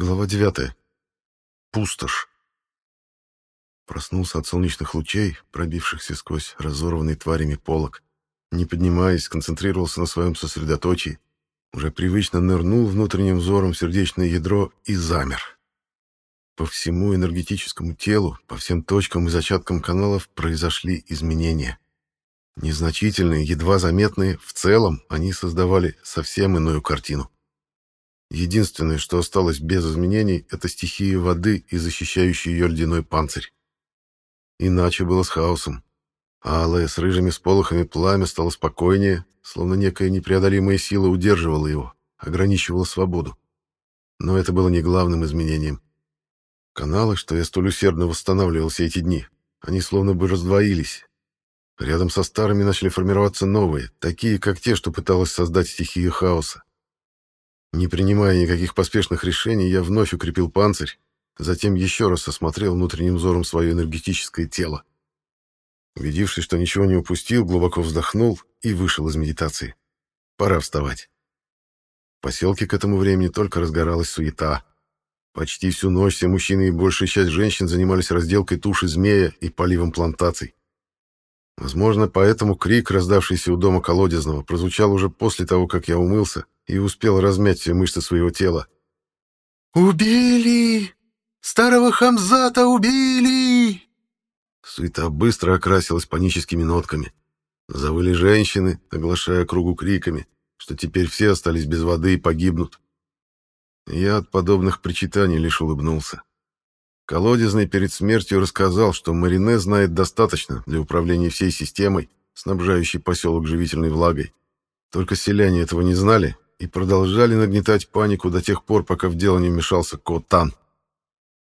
Глава 9. Пустошь. Проснулся от солнечных лучей, пробившихся сквозь разорванный тварями полог. Не поднимаясь, сконцентрировался на своем сосредоточии, уже привычно нырнул внутренним взором сердечное ядро и замер. По всему энергетическому телу, по всем точкам и зачаткам каналов произошли изменения. Незначительные, едва заметные, в целом они создавали совсем иную картину. Единственное, что осталось без изменений, это стихия воды и защищающий ее ледяной панцирь. Иначе было с хаосом. Алое с рыжими сполохами пламя стало спокойнее, словно некая непреодолимая сила удерживала его, ограничивала свободу. Но это было не главным изменением. Каналы, что я столь усердно восстанавливал все эти дни, они словно бы раздвоились. Рядом со старыми начали формироваться новые, такие, как те, что пыталась создать стихия хаоса. Не принимая никаких поспешных решений, я вновь укрепил панцирь, затем еще раз осмотрел внутренним взором свое энергетическое тело. Убедившись, что ничего не упустил, глубоко вздохнул и вышел из медитации. Пора вставать. В поселке к этому времени только разгоралась суета. Почти всю ночь все мужчины и большая часть женщин занимались разделкой туши змея и поливом плантаций. Возможно, поэтому крик, раздавшийся у дома колодезного, прозвучал уже после того, как я умылся и успел размять все мышцы своего тела. «Убили! Старого Хамзата убили!» Суета быстро окрасилась паническими нотками. Завыли женщины, оглашая кругу криками, что теперь все остались без воды и погибнут. Я от подобных причитаний лишь улыбнулся. Колодезный перед смертью рассказал, что Марине знает достаточно для управления всей системой, снабжающей поселок живительной влагой. Только селяне этого не знали и продолжали нагнетать панику до тех пор, пока в дело не вмешался Котан.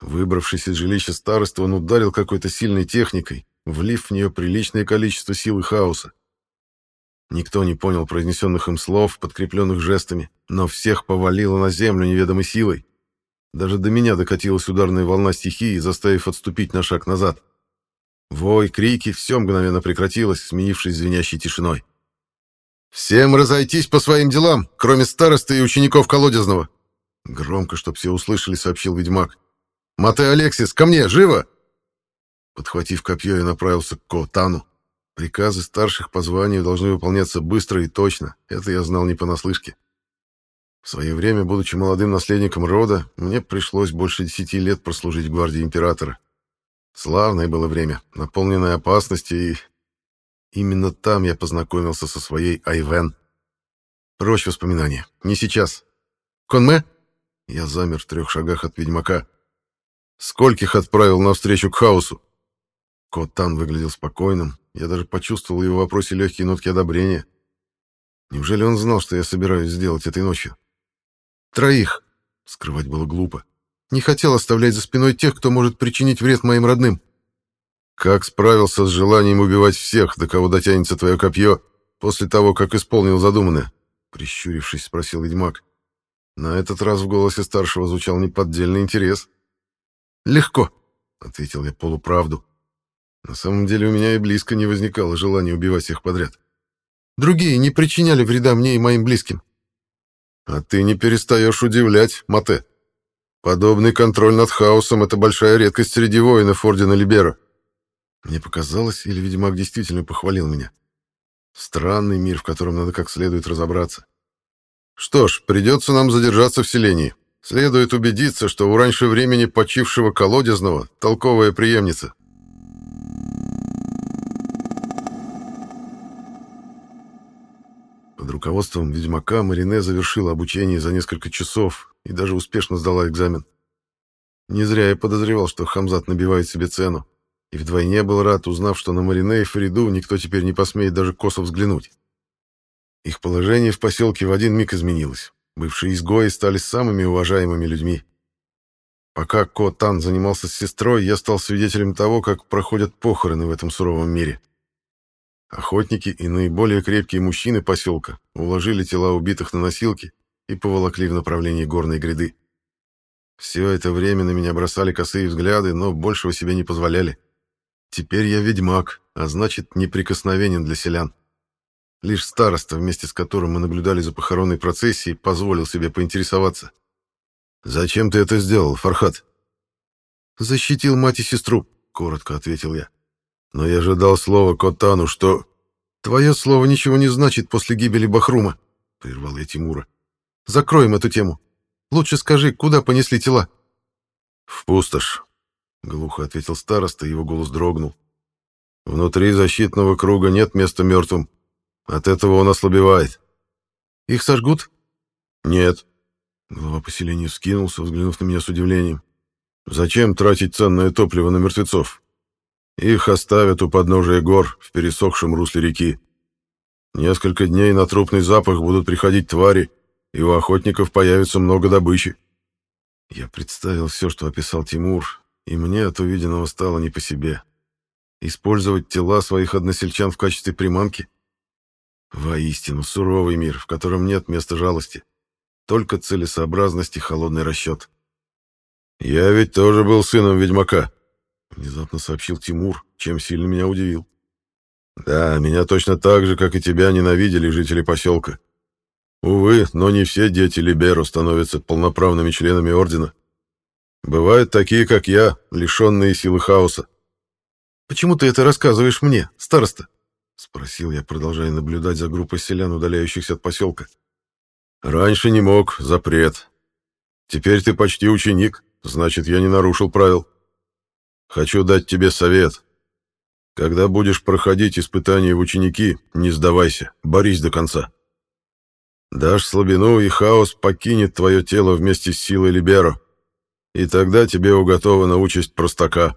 Выбравшись из жилища старосты, он ударил какой-то сильной техникой, влив в нее приличное количество сил и хаоса. Никто не понял произнесенных им слов, подкрепленных жестами, но всех повалило на землю неведомой силой. Даже до меня докатилась ударная волна стихии, заставив отступить на шаг назад. Вой, крики, все мгновенно прекратилось, сменившись звенящей тишиной. «Всем разойтись по своим делам, кроме старосты и учеников колодезного!» Громко, чтоб все услышали, сообщил ведьмак. «Мате Алексис, ко мне, живо!» Подхватив копье, я направился к Котану. Приказы старших по званию должны выполняться быстро и точно. Это я знал не понаслышке. В свое время, будучи молодым наследником рода, мне пришлось больше десяти лет прослужить гвардии императора. Славное было время, наполненное опасностью и Именно там я познакомился со своей Айвен. Прочь воспоминания. Не сейчас. Конме? Я замер в трех шагах от ведьмака. Скольких отправил навстречу к хаосу? Котан выглядел спокойным. Я даже почувствовал в его вопросе легкие нотки одобрения. Неужели он знал, что я собираюсь сделать этой ночью? Троих. Скрывать было глупо. Не хотел оставлять за спиной тех, кто может причинить вред моим родным. Как справился с желанием убивать всех, до кого дотянется твое копье, после того, как исполнил задуманное? Прищурившись, спросил ведьмак. На этот раз в голосе старшего звучал неподдельный интерес. «Легко», — ответил я полуправду. На самом деле у меня и близко не возникало желания убивать всех подряд. Другие не причиняли вреда мне и моим близким. А ты не перестаешь удивлять, Мате. Подобный контроль над хаосом — это большая редкость среди воинов Ордена Либера. Мне показалось, или Ведьмак действительно похвалил меня. Странный мир, в котором надо как следует разобраться. Что ж, придется нам задержаться в селении. Следует убедиться, что у раньше времени почившего колодезного толковая преемница. Под руководством ведьмака Марине завершила обучение за несколько часов и даже успешно сдала экзамен. Не зря я подозревал, что Хамзат набивает себе цену и вдвойне был рад, узнав, что на Марине и Фариду никто теперь не посмеет даже косо взглянуть. Их положение в поселке в один миг изменилось. Бывшие изгои стали самыми уважаемыми людьми. Пока Ко Тан занимался с сестрой, я стал свидетелем того, как проходят похороны в этом суровом мире. Охотники и наиболее крепкие мужчины поселка уложили тела убитых на носилки и поволокли в направлении горной гряды. Все это время на меня бросали косые взгляды, но большего себе не позволяли. Теперь я ведьмак, а значит, неприкосновенен для селян. Лишь староста, вместе с которым мы наблюдали за похоронной процессией, позволил себе поинтересоваться. «Зачем ты это сделал, Фархат?» «Защитил мать и сестру», — коротко ответил я. «Но я же дал слово Котану, что...» «Твое слово ничего не значит после гибели Бахрума», — прервал я Тимура. «Закроем эту тему. Лучше скажи, куда понесли тела?» «В пустошь», — глухо ответил староста, его голос дрогнул. «Внутри защитного круга нет места мертвым. От этого он ослабевает». «Их сожгут?» «Нет». Глава поселения скинулся, взглянув на меня с удивлением. «Зачем тратить ценное топливо на мертвецов? Их оставят у подножия гор в пересохшем русле реки. Несколько дней на трупный запах будут приходить твари, и у охотников появится много добычи. Я представил все, что описал Тимур, и мне от увиденного стало не по себе. Использовать тела своих односельчан в качестве приманки? Воистину, суровый мир, в котором нет места жалости. Только целесообразность и холодный расчет. «Я ведь тоже был сыном ведьмака», Внезапно сообщил Тимур, чем сильно меня удивил. Да, меня точно так же, как и тебя, ненавидели жители поселка. Увы, но не все дети Либеру становятся полноправными членами Ордена. Бывают такие, как я, лишенные силы хаоса. «Почему ты это рассказываешь мне, староста?» — спросил я, продолжая наблюдать за группой селян, удаляющихся от поселка. «Раньше не мог, запрет. Теперь ты почти ученик, значит, я не нарушил правил. Хочу дать тебе совет. Когда будешь проходить испытания в ученики, не сдавайся, борись до конца. Дашь слабину, и хаос покинет твое тело вместе с силой Либеро, и тогда тебе уготована участь простака».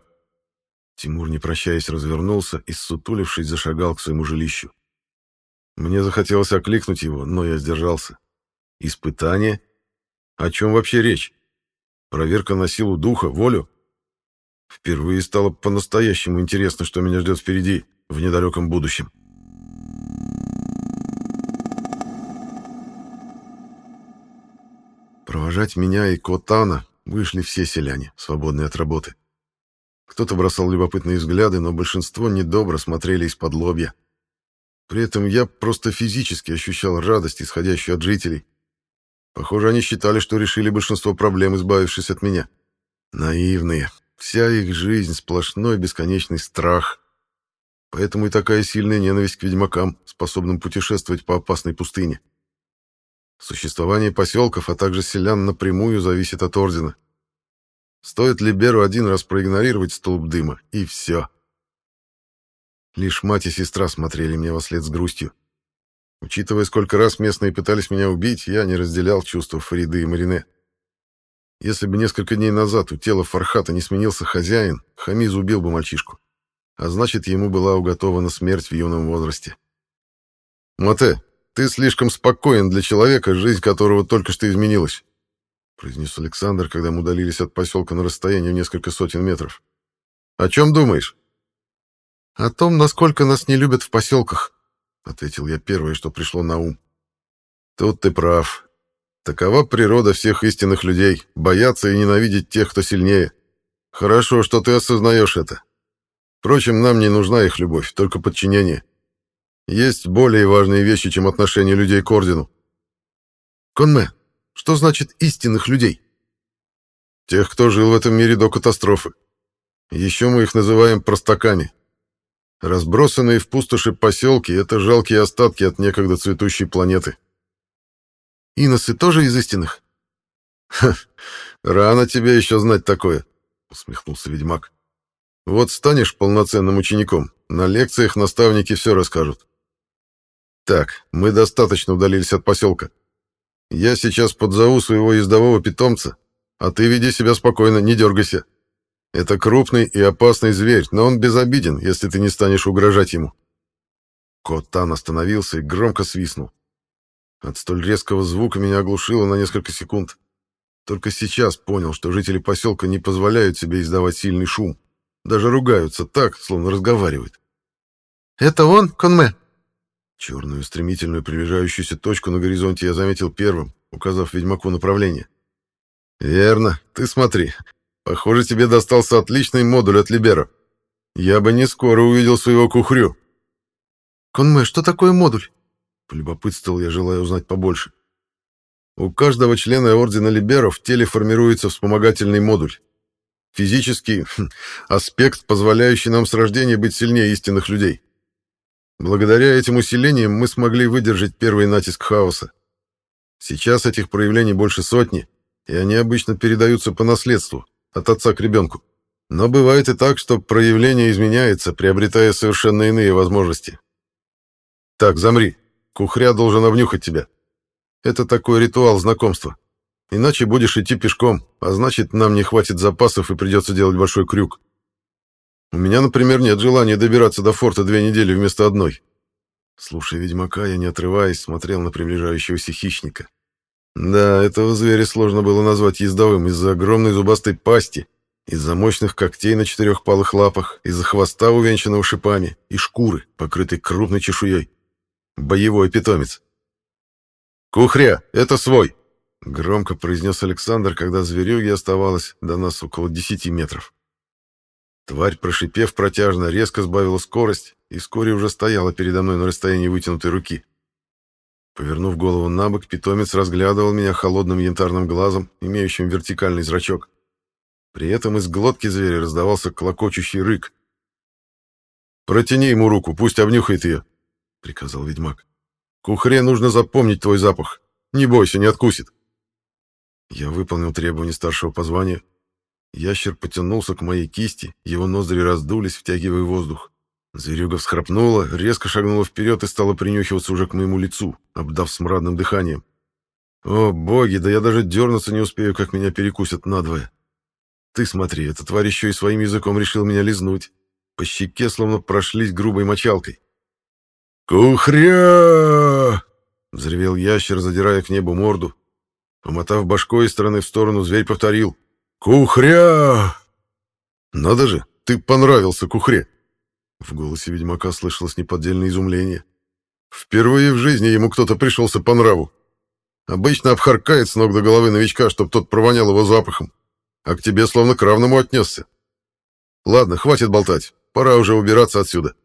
Тимур, не прощаясь, развернулся и, сутулившись, зашагал к своему жилищу. Мне захотелось окликнуть его, но я сдержался. «Испытание? О чем вообще речь? Проверка на силу духа, волю?» Впервые стало по-настоящему интересно, что меня ждет впереди, в недалеком будущем. Провожать меня и Котана вышли все селяне, свободные от работы. Кто-то бросал любопытные взгляды, но большинство недобро смотрели из-под лобья. При этом я просто физически ощущал радость, исходящую от жителей. Похоже, они считали, что решили большинство проблем, избавившись от меня. Наивные, Вся их жизнь — сплошной бесконечный страх. Поэтому и такая сильная ненависть к ведьмакам, способным путешествовать по опасной пустыне. Существование поселков, а также селян напрямую зависит от Ордена. Стоит Либеру один раз проигнорировать столб дыма, и все. Лишь мать и сестра смотрели мне во след с грустью. Учитывая, сколько раз местные пытались меня убить, я не разделял чувства Фариды и Марине. Если бы несколько дней назад у тела Фархата не сменился хозяин, Хамиз убил бы мальчишку. А значит, ему была уготована смерть в юном возрасте. «Мате, ты слишком спокоен для человека, жизнь которого только что изменилась», произнес Александр, когда мы удалились от поселка на расстояние в несколько сотен метров. «О чем думаешь?» «О том, насколько нас не любят в поселках», — ответил я первое, что пришло на ум. «Тут ты прав. Такова природа всех истинных людей — бояться и ненавидеть тех, кто сильнее. Хорошо, что ты осознаешь это. Впрочем, нам не нужна их любовь, только подчинение. Есть более важные вещи, чем отношение людей к ордену. Конме, что значит истинных людей? Тех, кто жил в этом мире до катастрофы. Еще мы их называем простаками. Разбросанные в пустоши поселки — это жалкие остатки от некогда цветущей планеты. Иносы тоже из истинных? Ха, рано тебе еще знать такое, усмехнулся ведьмак. Вот станешь полноценным учеником, на лекциях наставники все расскажут. Так, мы достаточно удалились от поселка. Я сейчас подзову своего ездового питомца, а ты веди себя спокойно, не дергайся. Это крупный и опасный зверь, но он безобиден, если ты не станешь угрожать ему. Кот Тан остановился и громко свистнул. От столь резкого звука меня оглушило на несколько секунд. Только сейчас понял, что жители поселка не позволяют себе издавать сильный шум. Даже ругаются так, словно разговаривают. «Это он, Конме?» Черную стремительную приближающуюся точку на горизонте я заметил первым, указав ведьмаку направление. «Верно. Ты смотри. Похоже, тебе достался отличный модуль от Либера. Я бы не скоро увидел своего кухрю». «Конме, что такое модуль?» Полюбопытствовал я, желая узнать побольше. У каждого члена Ордена Либеров в теле формируется вспомогательный модуль. Физический хм, аспект, позволяющий нам с рождения быть сильнее истинных людей. Благодаря этим усилениям мы смогли выдержать первый натиск хаоса. Сейчас этих проявлений больше сотни, и они обычно передаются по наследству, от отца к ребенку. Но бывает и так, что проявление изменяется, приобретая совершенно иные возможности. Так, замри. Кухря должен обнюхать тебя. Это такой ритуал знакомства. Иначе будешь идти пешком, а значит, нам не хватит запасов и придется делать большой крюк. У меня, например, нет желания добираться до форта две недели вместо одной. Слушая ведьмака, я, не отрываясь, смотрел на приближающегося хищника. Да, этого зверя сложно было назвать ездовым из-за огромной зубастой пасти, из-за мощных когтей на четырехпалых лапах, из-за хвоста, увенчанного шипами, и шкуры, покрытой крупной чешуей. Боевой питомец. «Кухря, это свой!» — громко произнес Александр, когда зверюги оставалось до нас около десяти метров. Тварь, прошипев протяжно, резко сбавила скорость и вскоре уже стояла передо мной на расстоянии вытянутой руки. Повернув голову на бок, питомец разглядывал меня холодным янтарным глазом, имеющим вертикальный зрачок. При этом из глотки зверя раздавался клокочущий рык. «Протяни ему руку, пусть обнюхает ее», — приказал ведьмак. «Кухре нужно запомнить твой запах. Не бойся, не откусит». Я выполнил требования старшего по званию. Ящер потянулся к моей кисти, его ноздри раздулись, втягивая воздух. Зверюга всхрапнула, резко шагнула вперед и стала принюхиваться уже к моему лицу, обдав смрадным дыханием. О, боги, да я даже дернуться не успею, как меня перекусят надвое. Ты смотри, эта тварь еще и своим языком решил меня лизнуть. По щеке словно прошлись грубой мочалкой. «Кухря!» — взревел ящер, задирая к небу морду, Помотав башкой из стороны в сторону, зверь повторил. «Кухря!» «Надо же, ты понравился Кухре!» В голосе ведьмака слышалось неподдельное изумление. Впервые в жизни ему кто-то пришелся по нраву. Обычно обхаркает с ног до головы новичка, чтоб тот провонял его запахом, а к тебе словно к равному отнесся. Ладно, хватит болтать, пора уже убираться отсюда.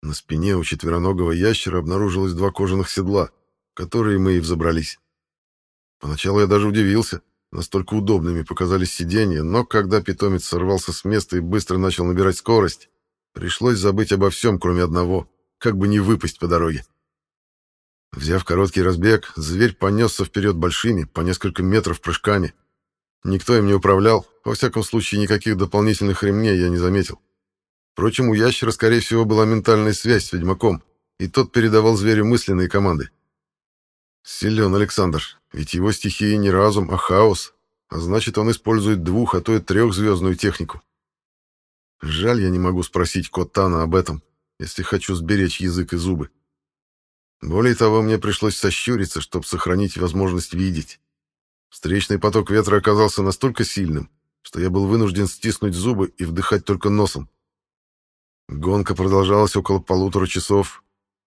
На спине у четвероногого ящера обнаружилось два кожаных седла, которые мы и взобрались. Поначалу я даже удивился, настолько удобными показались сиденья, но когда питомец сорвался с места и быстро начал набирать скорость, пришлось забыть обо всем, кроме одного, как бы не выпасть по дороге. Взяв короткий разбег, зверь понесся вперед большими, по несколько метров прыжками. Никто им не управлял, во всяком случае никаких дополнительных ремней я не заметил. Впрочем, у ящера, скорее всего, была ментальная связь с ведьмаком, и тот передавал зверю мысленные команды. Силен Александр, ведь его стихия не разум, а хаос, а значит, он использует двух, а то и трехзвездную технику. Жаль, я не могу спросить Котана об этом, если хочу сберечь язык и зубы. Более того, мне пришлось сощуриться, чтобы сохранить возможность видеть. Встречный поток ветра оказался настолько сильным, что я был вынужден стиснуть зубы и вдыхать только носом. Гонка продолжалась около полутора часов.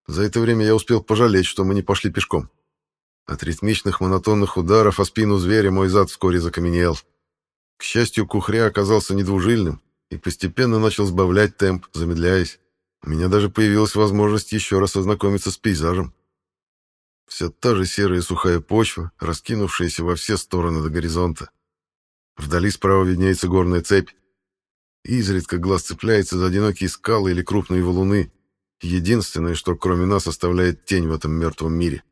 За это время я успел пожалеть, что мы не пошли пешком. От ритмичных монотонных ударов о спину зверя мой зад вскоре закаменел. К счастью, кухря оказался недвужильным и постепенно начал сбавлять темп, замедляясь. У меня даже появилась возможность еще раз ознакомиться с пейзажем. Все та же серая сухая почва, раскинувшаяся во все стороны до горизонта. Вдали справа виднеется горная цепь. Изредка глаз цепляется за одинокие скалы или крупные валуны. Единственное, что кроме нас оставляет тень в этом мертвом мире.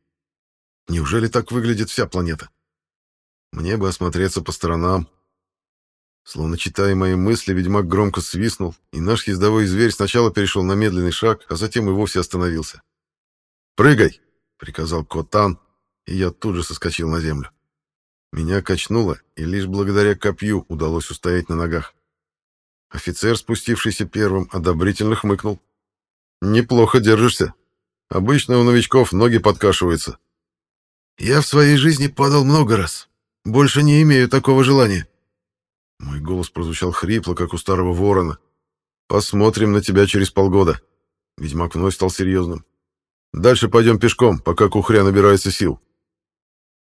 Неужели так выглядит вся планета? Мне бы осмотреться по сторонам. Словно читая мои мысли, ведьмак громко свистнул, и наш ездовой зверь сначала перешел на медленный шаг, а затем и вовсе остановился. «Прыгай!» — приказал Котан, и я тут же соскочил на землю. Меня качнуло, и лишь благодаря копью удалось устоять на ногах. Офицер, спустившийся первым, одобрительно хмыкнул. «Неплохо держишься. Обычно у новичков ноги подкашиваются, я в своей жизни падал много раз. Больше не имею такого желания. Мой голос прозвучал хрипло, как у старого ворона. Посмотрим на тебя через полгода. Ведьмак вновь стал серьезным. Дальше пойдем пешком, пока кухря набирается сил.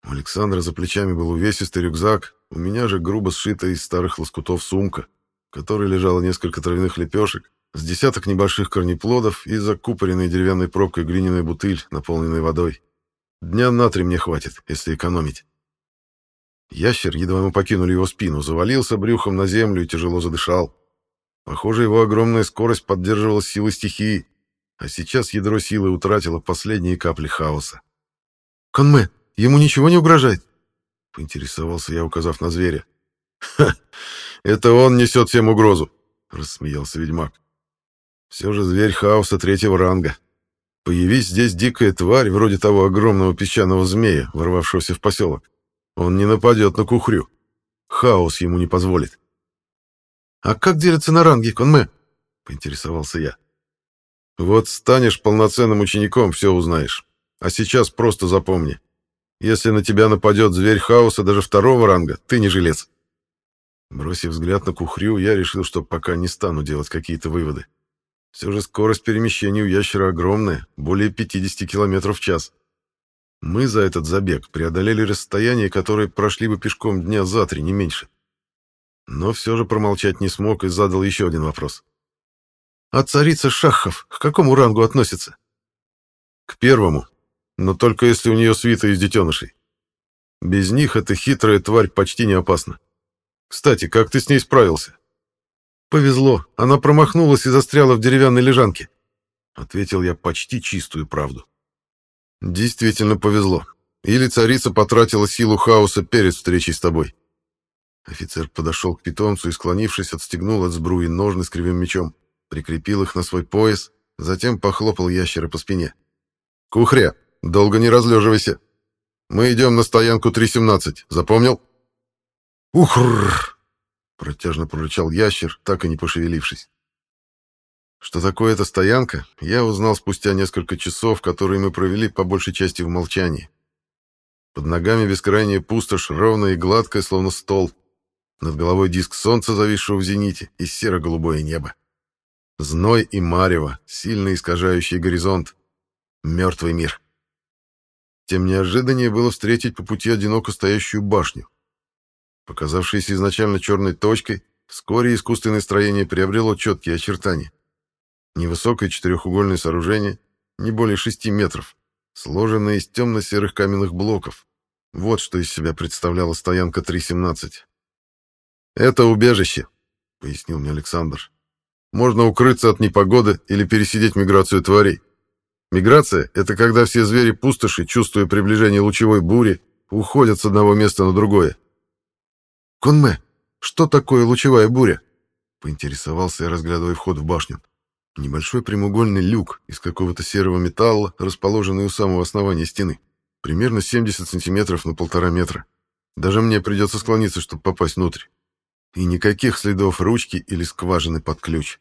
У Александра за плечами был увесистый рюкзак, у меня же грубо сшитая из старых лоскутов сумка, в которой лежало несколько травяных лепешек, с десяток небольших корнеплодов и закупоренной деревянной пробкой глиняная бутыль, наполненная водой. Дня на три мне хватит, если экономить. Ящер, едва мы покинули его спину, завалился брюхом на землю и тяжело задышал. Похоже, его огромная скорость поддерживала силы стихии, а сейчас ядро силы утратило последние капли хаоса. «Конме, ему ничего не угрожает?» — поинтересовался я, указав на зверя. «Ха! Это он несет всем угрозу!» — рассмеялся ведьмак. «Все же зверь хаоса третьего ранга. Появись здесь дикая тварь, вроде того огромного песчаного змея, ворвавшегося в поселок. Он не нападет на кухрю. Хаос ему не позволит. «А как делятся на ранги, Конме?» — поинтересовался я. «Вот станешь полноценным учеником, все узнаешь. А сейчас просто запомни. Если на тебя нападет зверь хаоса даже второго ранга, ты не жилец». Бросив взгляд на кухрю, я решил, что пока не стану делать какие-то выводы. Все же скорость перемещения у ящера огромная, более 50 км в час. Мы за этот забег преодолели расстояние, которое прошли бы пешком дня за три, не меньше. Но все же промолчать не смог и задал еще один вопрос. «А царица Шахов к какому рангу относится?» «К первому, но только если у нее свита из детенышей. Без них эта хитрая тварь почти не опасна. Кстати, как ты с ней справился?» «Повезло, она промахнулась и застряла в деревянной лежанке», — ответил я почти чистую правду. «Действительно повезло. Или царица потратила силу хаоса перед встречей с тобой». Офицер подошел к питомцу и, склонившись, отстегнул от сбруи ножны с кривым мечом, прикрепил их на свой пояс, затем похлопал ящера по спине. «Кухря, долго не разлеживайся. Мы идем на стоянку 317, запомнил?» «Ухрррр!» — протяжно прорычал ящер, так и не пошевелившись. Что такое эта стоянка, я узнал спустя несколько часов, которые мы провели по большей части в молчании. Под ногами бескрайняя пустошь, ровная и гладкая, словно стол — над головой диск солнца, зависшего в зените, и серо-голубое небо. Зной и марево, сильно искажающий горизонт. Мертвый мир. Тем неожиданнее было встретить по пути одиноко стоящую башню. Показавшаяся изначально черной точкой, вскоре искусственное строение приобрело четкие очертания. Невысокое четырехугольное сооружение, не более шести метров, сложенное из темно-серых каменных блоков. Вот что из себя представляла стоянка 317. «Это убежище», — пояснил мне Александр. «Можно укрыться от непогоды или пересидеть миграцию тварей. Миграция — это когда все звери пустоши, чувствуя приближение лучевой бури, уходят с одного места на другое». «Конме, что такое лучевая буря?» — поинтересовался я, разглядывая вход в башню. Небольшой прямоугольный люк из какого-то серого металла, расположенный у самого основания стены. Примерно 70 сантиметров на полтора метра. Даже мне придется склониться, чтобы попасть внутрь. И никаких следов ручки или скважины под ключ.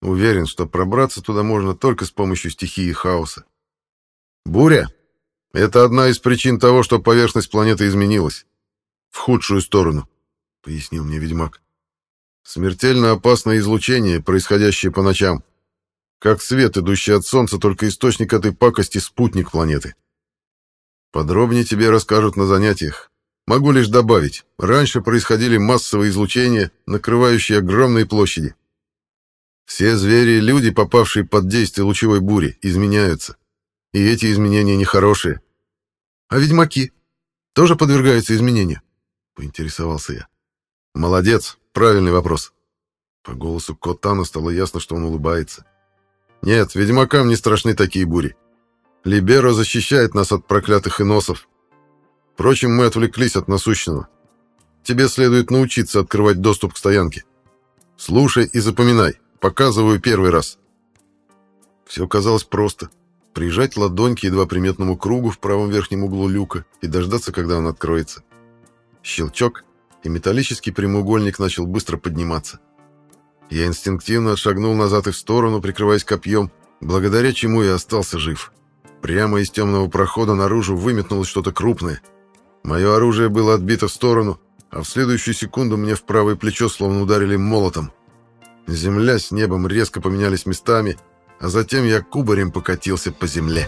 Уверен, что пробраться туда можно только с помощью стихии хаоса. Буря — это одна из причин того, что поверхность планеты изменилась. В худшую сторону, — пояснил мне ведьмак. Смертельно опасное излучение, происходящее по ночам. Как свет, идущий от Солнца, только источник этой пакости — спутник планеты. Подробнее тебе расскажут на занятиях. Могу лишь добавить, раньше происходили массовые излучения, накрывающие огромные площади. Все звери и люди, попавшие под действие лучевой бури, изменяются. И эти изменения нехорошие. А ведьмаки тоже подвергаются изменению? Поинтересовался я. Молодец, правильный вопрос. По голосу Котана стало ясно, что он улыбается. Нет, ведьмакам не страшны такие бури. Либеро защищает нас от проклятых иносов, Впрочем, мы отвлеклись от насущного. Тебе следует научиться открывать доступ к стоянке. Слушай и запоминай. Показываю первый раз. Все казалось просто. Прижать ладонь к едва приметному кругу в правом верхнем углу люка и дождаться, когда он откроется. Щелчок, и металлический прямоугольник начал быстро подниматься. Я инстинктивно отшагнул назад и в сторону, прикрываясь копьем, благодаря чему я остался жив. Прямо из темного прохода наружу выметнулось что-то крупное — Мое оружие было отбито в сторону, а в следующую секунду мне в правое плечо словно ударили молотом. Земля с небом резко поменялись местами, а затем я кубарем покатился по земле.